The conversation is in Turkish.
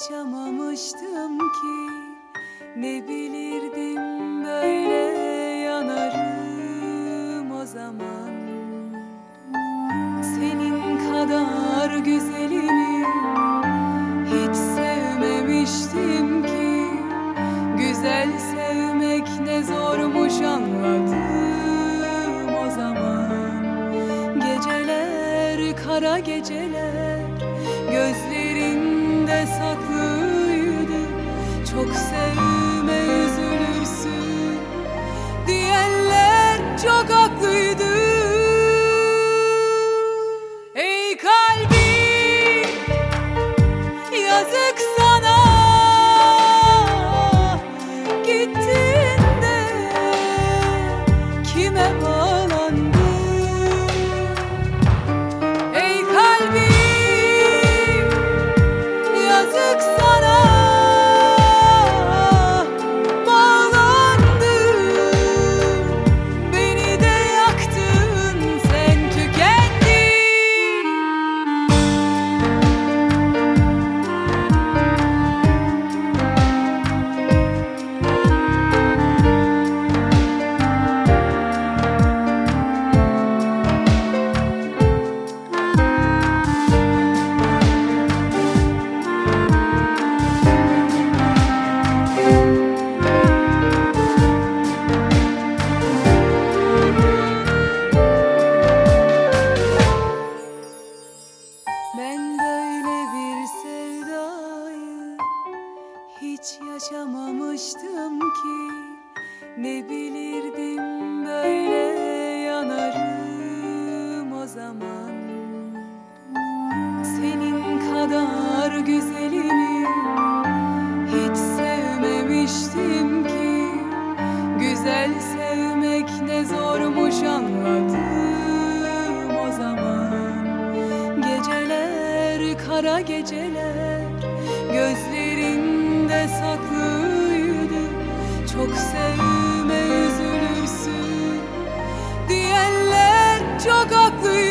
yaşamamıştım ki. Ne bilirdim böyle yanarım o zaman. Senin kadar güzelini hiç sevmemiştim ki. Güzel sevmek ne zormuş anladım o zaman. Geceler kara geceler Gözlerinde saklıydı. Çok sevme Ben böyle bir sevdayı hiç yaşamamıştım ki. Ne bilirdim kara geceler Gözlerinde saklıydı. Çok sevme üzülürsün Diyenler çok haklıydı